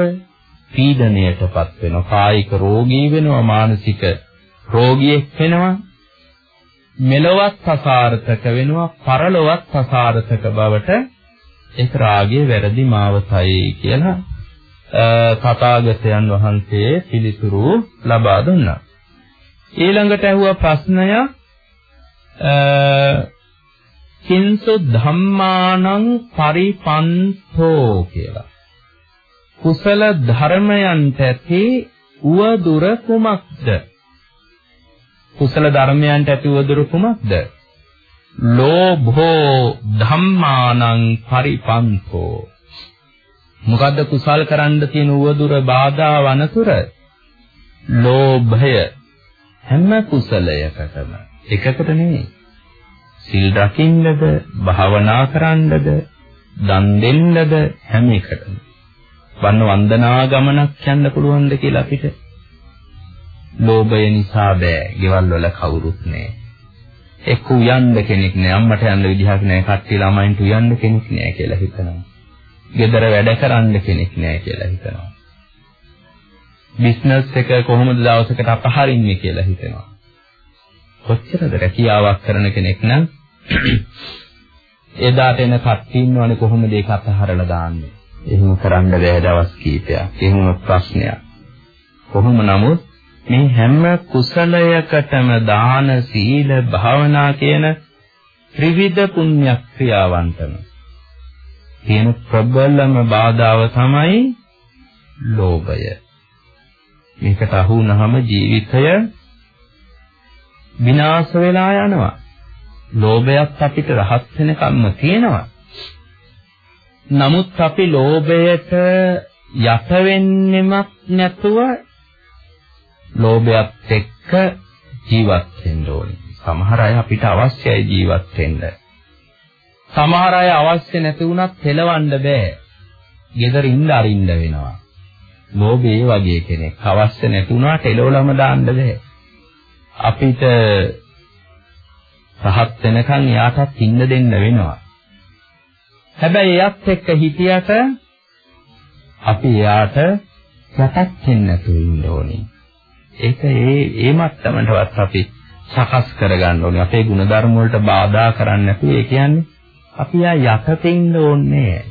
පීඩණයටපත් වෙනවා. කායික රෝගී වෙනවා. මානසික රෝගියෙක් වෙනවා. මෙලොවත් අසාර්ථක වෙනවා. පරලොවත් අසාර්ථක බවට ඒක රාගයේ වැරදි මාවතයි කියලා තථාගතයන් වහන්සේ පිළිතුරු ලබා දුන්නා. ඊළඟට ඇහුවා ප්‍රශ්නය කිංසු ධම්මානං පරිපන්තෝ කියලා. කුසල ධර්මයන්ට ඇති උවදුර කුමක්ද? කුසල ධර්මයන්ට ඇති උවදුර කුමක්ද? ලෝභෝ ධම්මානං පරිපන්තෝ මොකද්ද කුසල් කරන්න තියෙන උවදුර බාධා වනතුර? ලෝභය. හැම කුසලයකටම. එකකට නෙවෙයි සිල් රකින්නද භාවනා කරන්නද දන් දෙන්නද හැම එකටම. වන්න වන්දනා ගමනක් යන්න පුළුවන්ද කියලා අපිට? ලෝභය නිසා බෑ. ගෙවල් වල කවුරුත් නෑ. එක්ක උයන්න කෙනෙක් නෑ. අම්මට යන්න විදිහක් නෑ. කට්ටිය ළමයින්ට උයන්න කෙනෙක් නෑ කියලා හිතනවා. ගෙදර වැඩ කරන්න කෙනෙක් නෑ කියලා හිතනවා බිස්නස් එක කොහොමද දවසකට අපහරින්නේ කියලා හිතනවා කොච්චරද රැකියාවක් කරන කෙනෙක් නම් එදාට එන කට්ටිය ඉන්නවනේ කොහොමද ඒක අතහරලා දාන්නේ? එහෙම කරන්න බැහැ දවස් කීපයක්. එහෙම ප්‍රශ්නයක්. කොහොම නමුත් මේ හැම කුසලයකටම දාන සීල භාවනා කියන ත්‍රිවිධ පුණ්‍ය ක්‍රියාවන්තම තියෙන ප්‍රබලම බාධාව තමයි ලෝභය. මේකට අහු වුනහම ජීවිතය විනාශ වෙලා යනවා. ලෝභයත් අපිට රහත් වෙනකම්ම තියෙනවා. නමුත් අපි ලෝභයට යට වෙන්නෙමත් නැතුව ලෝභයත් එක්ක ජීවත් වෙන්න ඕනේ. සමහර අය අපිට අවශ්‍යයි ජීවත් වෙන්න. සමහර අය අවශ්‍ය නැති වුණත් හෙලවන්න බෑ. ගෙදර ඉන්න අරින්න වෙනවා. ලෝභය වගේ කෙනෙක් අවශ්‍ය නැති වුණාට එළවලම දාන්න බෑ. අපිට රහත් වෙනකන් එයාටත් ඉන්න දෙන්න වෙනවා. හැබැයි එයත් එක්ක හිටියට අපි එයාට යටත් වෙන්න නැතුව ඉන්න ඕනේ. ඒක ඒ ඒ මට්ටමටවත් අපි සකස් කරගන්න ඕනේ. අපේ ಗುಣධර්ම වලට බාධා කරන්නේ නැතුව ඒ කියන්නේ අපි යා යටතේ ඉන්න ඕනේ.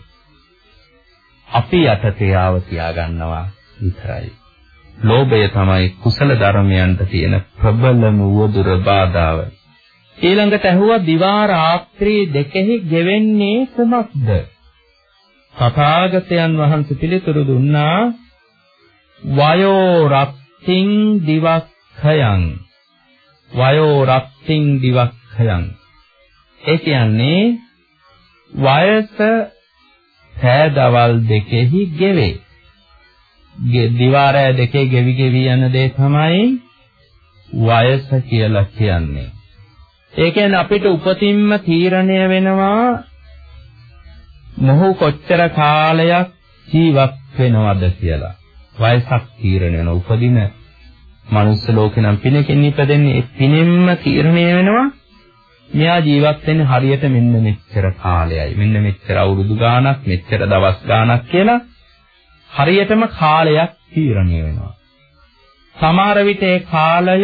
අපි යටතේ ආව තියාගන්නවා විතරයි. ලෝභය තමයි කුසල ධර්මයන්ට තියෙන ප්‍රබලම වදුර බාධාව. ඊළඟට ඇහුවා දිවා රාත්‍රී දෙකෙහි ගෙවෙන්නේ කුමක්ද? තථාගතයන් වහන්සේ පිළිතුරු දුන්නා වයෝ රත්තිං දිවක්ඛයන් වයෝ රත්තිං දිවක්ඛයන් ඒ කියන්නේ වයස සෑදවල් දෙකෙහි ගෙවේ. දිවාරය දෙකේ ගෙවි ගෙවි යන දේ තමයි වයස කියලා කියන්නේ. ඒ කියන්නේ අපිට උපතින්ම තීරණය වෙනවා මොහු කොච්චර කාලයක් ජීවත් වෙනවද කියලා. වයසක් තීරණය වෙන උපදින මනුස්ස ලෝකේ නම් පිනකින් ඉපදෙන්නේ ඒ පිනෙන්ම තීරණය වෙනවා. මෙයා ජීවත් වෙන්නේ හරියට මෙන්න මෙච්චර කාලයයි මෙන්න මෙච්චර අවුරුදු ගාණක් මෙච්චර දවස් ගාණක් කියලා හරියටම කාලයක් තීරණය වෙනවා සමහර විට ඒ කාලය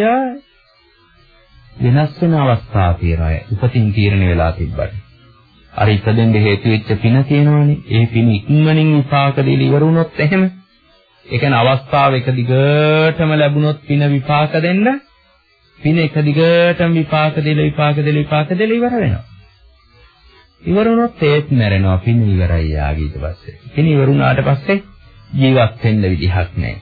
වෙනස් වෙන අවස්ථා තියෙනවා. උපතින් තීරණය වෙලා තිබ්බට. අර ඉපදෙන්න හේතු වෙච්ච පින තියෙනවනේ. ඒ පින ඉක්මනින් විපාක දෙලි ඉවර වුණොත් එහෙම. ඒ කියන්නේ අවස්ථාව එක දිගටම ලැබුණොත් පින විපාක දෙන්න පින එක දිගටම විපාක දෙල විපාක දෙල විපාක දෙල ඉවර වෙනවා. ඉවරුනොත් ඒත් මැරෙනවා පින් ඉවරයි යාගේ ඊට පස්සේ. පින් ඉවරුනාට පස්සේ ජීවත් වෙන්න විදිහක් නැහැ.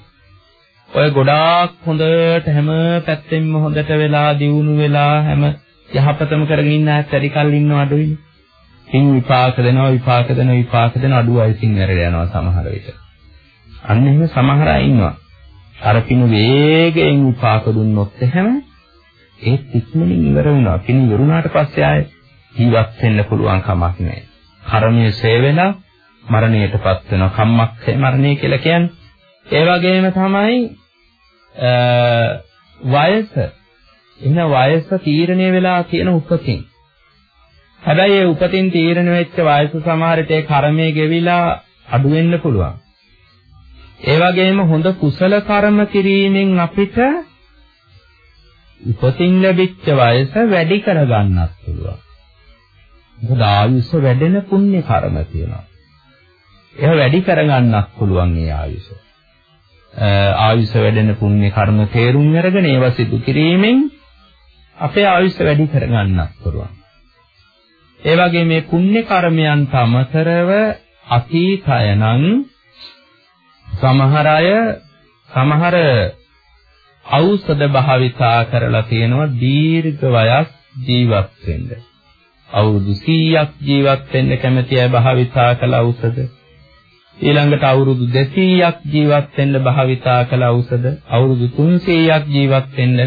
ඔය ගොඩාක් හොඳට හැම පැත්තෙම හොඳට වෙලා දියුණු වෙලා හැම යහපතම කරගෙන ඉන්න අයත් වැඩි කල් ඉන්නව අඩුයිනේ. පින් විපාක දෙනවා විපාක දෙනවා විපාක දෙන අඩු වයසින් වැරෙලා යනවා සමහර විට. අන්න එහෙම සමහර අය ඉන්නවා. අර පින් වේගයෙන් විපාක දුන්නොත් එහෙම ඒත් ඉක්මනින් ඉවර වෙනවා. පින් ඉවරුනාට පස්සේ ආයේ ජීවත් වෙන්න පුළුවන් කමක් නැහැ. කර්මයේ සේවෙලා මරණයටපත් වෙනවා. කම්මක්ඛේ මරණය කියලා කියන්නේ. ඒ වගේම තමයි වයස එහෙනම් වයස තීරණය වෙලා තියෙන උපතින්. හැබැයි ඒ උපතින් තීරණය වෙච්ච වයස සමහරට ඒ කර්මයේ ගෙවිලා අඩු වෙන්න පුළුවන්. ඒ වගේම හොඳ කුසල කර්ම කිරීමෙන් අපිට උපතින් ලැබිච්ච වයස වැඩි කරගන්නත් පුළුවන්. මොකද ආයුෂ වැඩෙන පුණ්‍ය කර්ම තියෙනවා. ඒක වැඩි කරගන්නත් පුළුවන් ඒ ආයුෂ. ආයුෂ වැඩෙන පුණ්‍ය කර්ම තේරුම් අරගෙන ඒවා සිදු කිරීමෙන් අපේ ආයුෂ වැඩි කරගන්නත් පුළුවන්. ඒ වගේ මේ පුණ්‍ය කර්මයන්ට අමතරව අතීතය නම් සමහර අය සමහර ඖෂධ භාවිතා කරලා තියෙනවා දීර්ඝ වයස් ජීවත් වෙන්න. අවුරුදු 100ක් ජීවත් වෙන්න කැමති අය භාවිතා කළ ඖෂධ. ඊළඟට අවුරුදු 200ක් ජීවත් වෙන්න භාවිතා කළ ඖෂධ. අවුරුදු 300ක් ජීවත් වෙන්න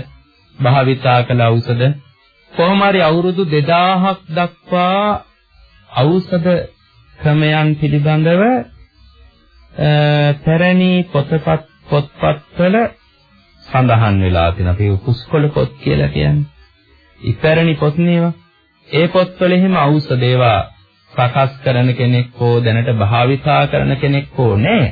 භාවිතා කළ ඖෂධ. කොහොම හරි අවුරුදු 2000ක් දක්වා ඖෂධ ක්‍රමයන් පිළිබඳව පැරණි පොතපත් පොත්පත්වල සඳහන් වෙලා තියෙන අපි පුස්කොළ පොත් කියලා කියන්නේ. ඉපැරණි පොත් නේවා. ඒ පොත්වල එහෙම ඖෂධ ඒවා සකස් කරන කෙනෙක් හෝ දැනට භාවිතා කරන කෙනෙක් හෝ නැහැ.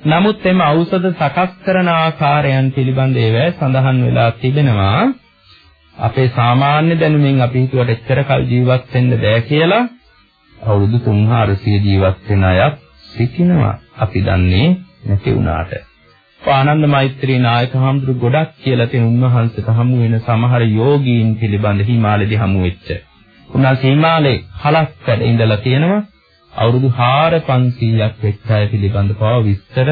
නමුත් එම ඖෂධ සකස් කරන ආකාරයන් පිළිබඳ ඒවා සඳහන් වෙලා තිබෙනවා. අපේ සාමාන්‍ය දැනුමින් අපි හිතුවට එච්චර කල් ජීවත් වෙන්න බෑ කියලා අවුරුදු 300 ජීවත් වෙන අයත් සිටිනවා. අපි දන්නේ නැති වුණාට. ආනන්ද මෛත්‍රී නායක හඳුරු ගොඩක් කියලා තියෙන උන්වහන්සේට හමු වෙන සමහර යෝගීන් පිළිබඳ හිමාලයේදී හමු වෙච්ච. උන්වහන්සේ හිමාලයේ හලක් වැඩ ඉඳලා තියෙනවා. අවුරුදු 4500ක් වෙච්ච අය පිළිබඳ පව විස්තර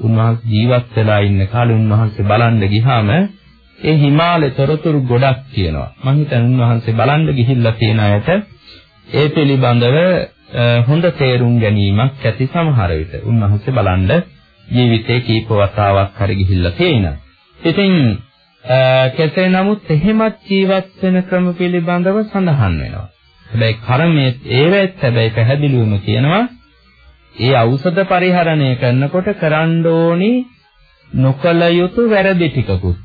උන්වහන්සේ ජීවත් වෙලා ඉන්න කාලේ උන්වහන්සේ බලන්න ගියාම ඒ හිමාලයේ තොරතුරු ගොඩක් තියෙනවා මම හිතන්නේ උන්වහන්සේ බලන්න ගිහිල්ලා තියෙන අයට ඒ පිළිබඳව හොඳ තේරුම් ගැනීමක් ඇති සමහර විට. උන්වහන්සේ බලන්න ජීවිතේ කීප වතාවක් හරි ගිහිල්ලා තියෙනවා ඉතින් කෙසේ නමුත් එහෙමත් ජීවත් වෙන ක්‍රම පිළිබඳව සඳහන් වෙනවා. හැබැයි කර්මයේ ඒවෙත් හැබැයි පැහැදිලිවම කියනවා ඒ ඖෂධ පරිහරණය කරනකොට කරන්න ඕනි නොකල යුතු වැරදි ටිකකුත්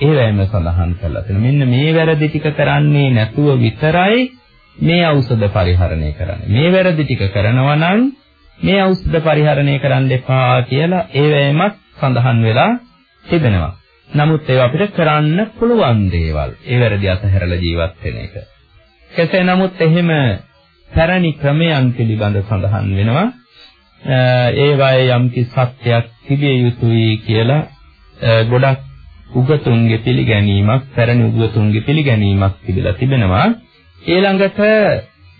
ඒවැයම සඳහන් කරලා තියෙනවා. මෙන්න මේ වැරදි ටික කරන්නේ නැතුව විතරයි මේ ඖෂධ පරිහරණය කරන්නේ. මේ වැරදි ටික කරනවා නම් මේ ඖෂධ පරිහරණය කරන්න එපා කියලා ඒවැයමත් සඳහන් වෙලා තිබෙනවා. නමුත් ඒවා අපිට කරන්න පුළුවන් දේවල්. ඒ වැරදි අතහැරලා ජීවත් වෙන එක. කෙසේ නමුත් එහෙම පැරණි ක්‍රමයන් පිළිබඳ සඳහන් වෙනවා. ඒ වායේ යම්කි සත්‍යයක් තිබිය යුතුයි කියලා ගොඩක් උගතුන්ගේ පිළිගැනීමක්, පැරණි උගතුන්ගේ පිළිගැනීමක් තිබිලා තිබෙනවා. ඊළඟට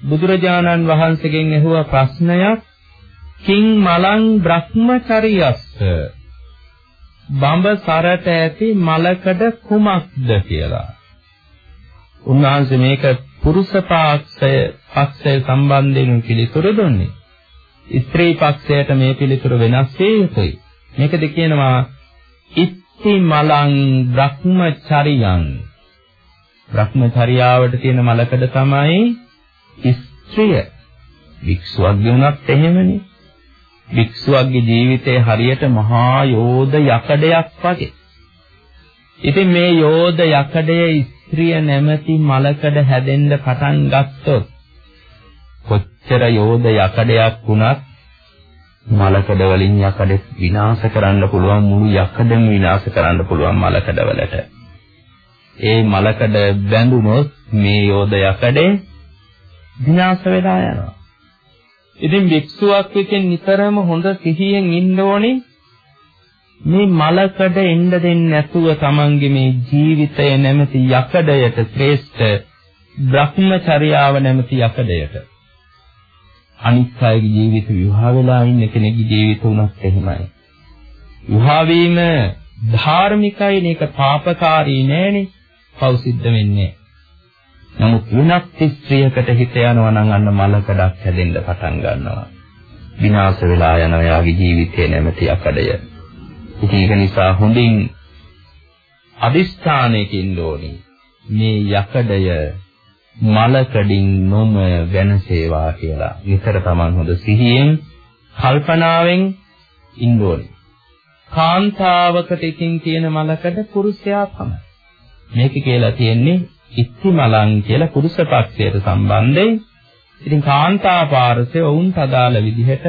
බුදුරජාණන් වහන්සේගෙන් ඇහුව ප්‍රශ්නයක් කිං මලං බ්‍රහ්මචරියස්ස බඹ සරට ඇති මලකඩ කුමක්ද කියලා. උන්වහන්සේ මේක පුරුෂ පාක්ෂය පක්ෂය සම්බන්ධයෙන් පිළිතුරු දුන්නේ. ස්ත්‍රී පක්ෂයට මේ පිළිතුරු වෙනස් වේ යුතුයි. මේකද කියනවා ඉත්ති මලං බ්‍රහ්මචරියං. බ්‍රහ්මචර්යාවට තියෙන මලකඩ තමයි ස්ත්‍රිය. වික්ෂුවක් වුණත් එහෙමනේ. භික්ෂුවක්ගේ ජීවිතේ හරියට මහා යෝධ යකඩයක් වගේ. ඉතින් මේ යෝධ යකඩයේ ස්ත්‍රිය නැමැති මලකඩ හැදෙන්න පටන් ගත්තොත් කොච්චර යෝධ යකඩයක් වුණත් මලකඩ වලින් යකඩ විනාශ කරන්න පුළුවන් මුළු යකඩම විනාශ කරන්න පුළුවන් මලකඩ වලට. ඒ මලකඩ බැඳුනොත් මේ යෝධ යකඩේ විනාශ වෙලා යනවා. ඉතින් වික්ෂුවක් විසින් නිතරම හොඳ සිහියෙන් ඉන්න ඕනේ මේ මලකඩ එන්න දෙන්නේ නැතුව තමන්ගේ මේ ජීවිතය නැමැති යකඩයට ශ්‍රේෂ්ඨ බ්‍රහ්මචර්යාව නැමැති යකඩයට අනිත් අයගේ ජීවිත විවාහ වෙලා ඉන්න කෙනෙකුගේ ජීවිත උනත් එහෙමයි. විවාහ වීම ධාර්මිකයි නේක පාපකාරී නෑනේ. පව් සිද්ධ වෙන්නේ. නමුත් වෙනත් ස්ත්‍රියකට හිත යනවා නම් අන්න මලකඩක් හැදෙන්න පටන් ගන්නවා. විනාශ වෙලා යන යාගේ ජීවිතේ නැමැති අකඩය. ඉතින් ඒක නිසා හොඳින් අදිස්ථානයකින් ඕනි. මේ යකඩය මලකඩින් නොම වෙනසේවා කියලා. විතර Taman හොඳ සිහියෙන් කල්පනාවෙන් ඉන්න ඕනි. කාන්තාවකට ඉතින් තියෙන මලකඩ පුරුෂයා තමයි. මේක කියලා තියෙන්නේ ඉත්ති මලං කියලා පුරුෂ පක්ෂයට සම්බන්ධයි. ඉතින් කාන්තා පාර්ශවය වුන්ට අදාළ විදිහට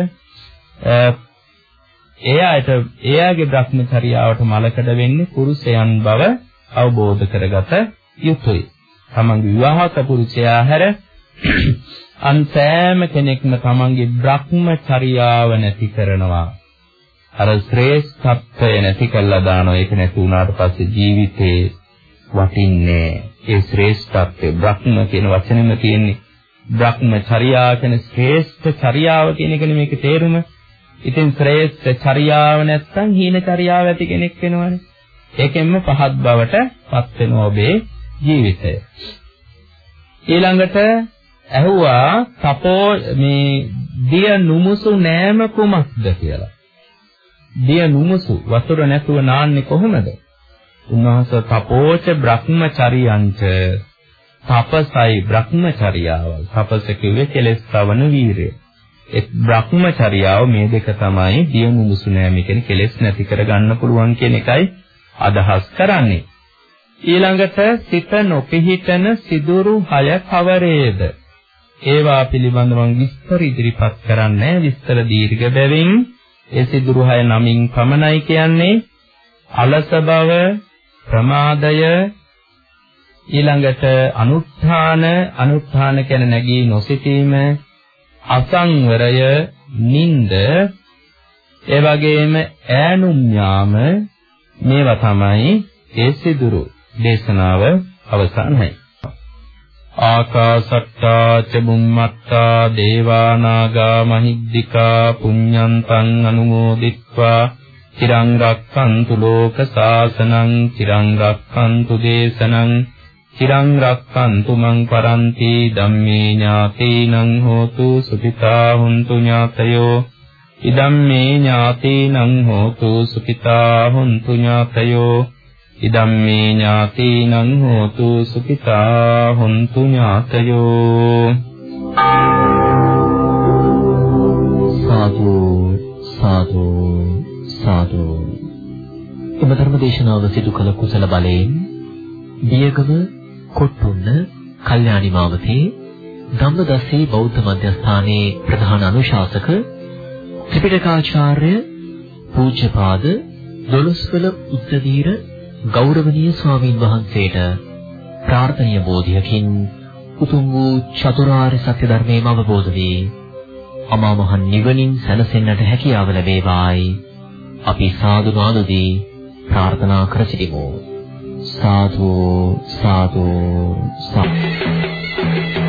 ඒ අයට එයාගේ භ්‍රමචර්යාවට මලකඩ වෙන්නේ පුරුෂයන් බව අවබෝධ කරගත යුතුයි. තමන්ගේ විවාහක පුරුෂයා හැර අන් සෑම කෙනෙක්ම තමන්ගේ භ්‍රමචර්යාව නැති කරනවා. අර ශ්‍රේෂ්ඨත්වය නැති කළා දානවා. ඒක නැති වුණාට පස්සේ ජීවිතේ වටින්නේ ඒ ශ්‍රේෂ්ඨත්වය බ්‍රහ්ම කියන වචනේම තියෙන්නේ බ්‍රහ්මචර්යා කියන ශ්‍රේෂ්ඨ චර්යාව කියන එකනේ මේකේ තේරුම. ඉතින් ශ්‍රේෂ්ඨ චර්යාව නැත්තම් හීන චර්යාව ඇති කෙනෙක් වෙනවනේ. ඒකෙන්ම පහත් බවට පත් වෙනවා ඔබේ ජීවිතය. ඊළඟට ඇහුවා තපෝ මේ දිය නුමුසු නෑම කුමක්ද කියලා. දිය නුමුසු වතුර නැතුව නාන්නේ කොහොමද? උන්වහන්සේ තපෝච බ්‍රහ්මචරියංච තපසයි බ්‍රහ්මචර්යාව. තපස කිව්වේ කෙලෙස් සවන වීරය. ඒ බ්‍රහ්මචර්යාව මේ දෙක තමයි දියමු මුසුනෑම කියන කෙලෙස් නැති කරගන්න පුළුවන් කියන එකයි අදහස් කරන්නේ. ඊළඟට සිත නොපිහිටන සිදුරු හය කවරේද? ඒවා පිළිබඳව විස්තර ඉදිරිපත් කරන්නේ විස්තර දීර්ඝ බැවින් ඒ සිදුරු හය නමින් පමණයි කියන්නේ අලස බව ප්‍රමාදය ඊළඟට අනුත්ථාන අනුත්ථාන කියන නැගී නොසිතීම අසංවරය නිନ୍ଦ ඒ වගේම ඈනුම්ඥාම මේවා තමයි ඒ සිදුරු දේශනාව අවසන්යි. ආකාසට්ටා චුම්මත්තා දේවානාගා මහිද්దికා පුඤ්ඤන්තං අනුමෝදිත්වා තිරං රක්칸තු ලෝක සාසනං තිරං රක්칸තු දේශනං තිරං රක්칸තු මං පරන්ති ධම්මේ ඥාතේනං හෝතු සුඛිතා හුන්තු ඥාතයෝ ඉදම්මේ ඥාතේනං හෝතු සුඛිතා හුන්තු ඥාතයෝ ඉදම්මේ ඥාතීනං හෝතු සුඛිතා හොන්තු ඥාතයෝ සාදු සාදු සාදු. එම ධර්ම දේශනාව සිදු කළ කුසල බලයෙන් බියගම කොට්ටුන්න කල්යාණි මාවතේ ධම්මදස්සී බෞද්ධ මධ්‍යස්ථානයේ ප්‍රධාන අනුශාසක ත්‍රිපිටකාචාර්ය පූජ්‍යපාද දොළොස්වල උත්තරීර ගෞරවනීය ස්වාමින් වහන්සේට ප්‍රාර්ථනීය බෝධියකින් උතුම් වූ චතුරාර්ය සත්‍ය ධර්මයම අවබෝධ වී අමා මහ නිවනින් සැනසෙන්නට හැකියාව ලැබේවායි. අපි සාදු නාදදී ප්‍රාර්ථනා කර සිටිමු. සාදු සාදු සාදු.